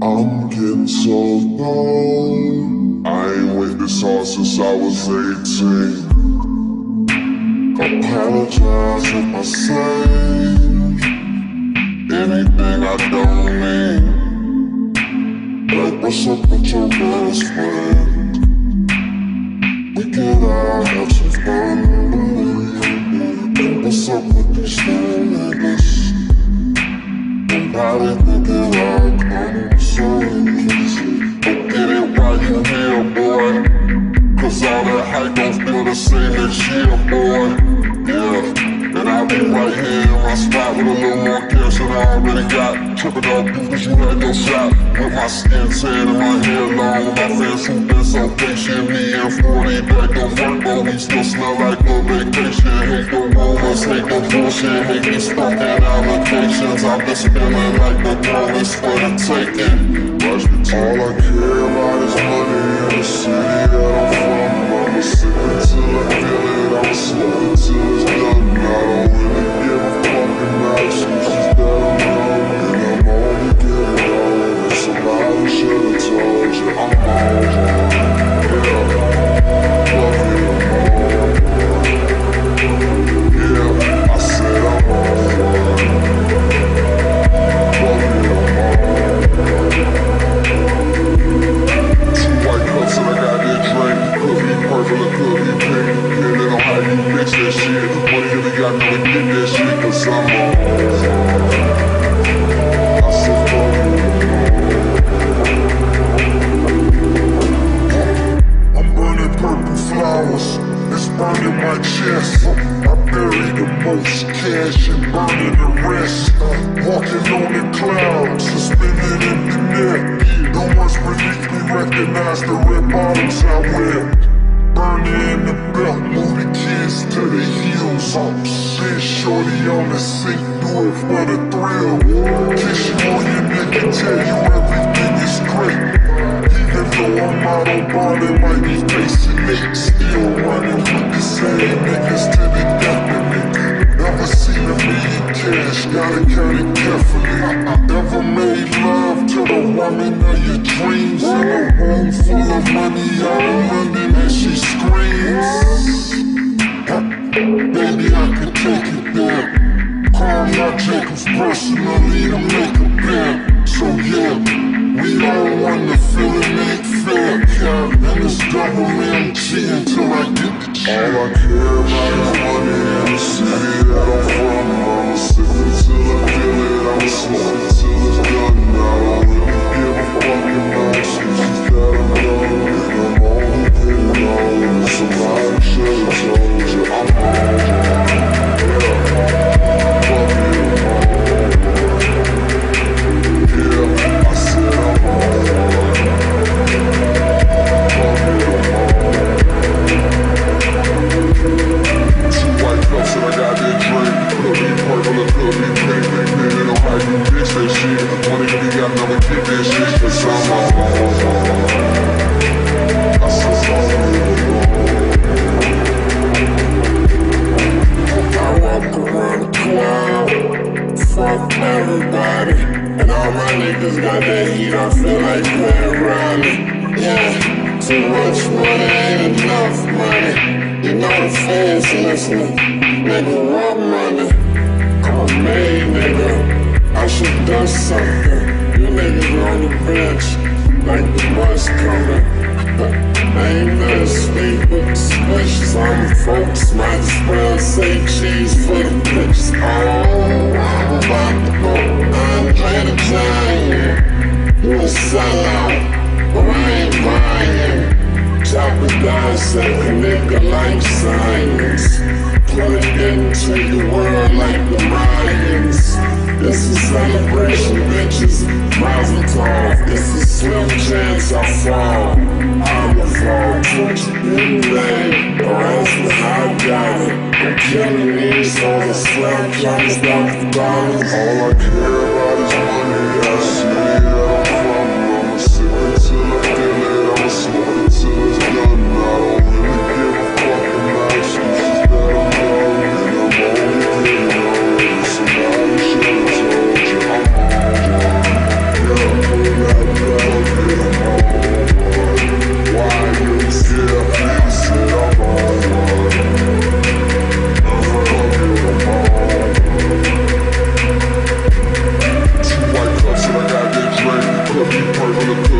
I'm getting so low. I ain't with this all since I was 18. Apologize if I say anything I don't mean. Like what's up with your best friend? We can all have some fun. What's up with these little Don't feel the same next year, boy. Yeah, and I'll be right here in my spot with a little more cash than I already got. Tripping up cause you had your shot. With my skin tan and my hair long. My fans who been so patient. Me and 40 back to work, but we still smell like a vacation. Hate the rumors, hate the bullshit, hate these fucking allocations. I've been spilling like the police for the taking. All I care about is money in the city recognize the red bottoms I wear. Burning in the belt, move the kids to the heels. Shit, shorty on the sink, do it for the thrill. Kiss you on your neck and tell you everything is great. Even though I'm out on bond might be facing it, still running with the same niggas to the death cash, gotta count it carefully. I ever made love to the woman of your dreams in a room full of money out in London and she screams. Baby, I can take it there. Call my Jacobs personally to make a plan. So yeah, we all want the feeling ain't fair. Yeah, and it's double MG until I get the check. All I care about is money in the city that I'm from. Until I feel it. I'ma smoke money ain't enough money. You know the fans listening. Nigga, what money? I'm a nigga. I should done something. You niggas on the bench, like the bus coming. Ain't nothing sweet but swish. Some folks might spell say cheese for the bitches. Oh, I'm about to go. I'm playing a giant. You a sellout, but I ain't buying. Chop it down, sink a nigga like science. Plug into the world like the Mayans. This is celebration, bitches. Mazel tov. It's a slim chance I fall. I'ma fall, touch it in vain. Or else the high got it. I'm killing these all the slap to stop the dollars. All I care club, you on the.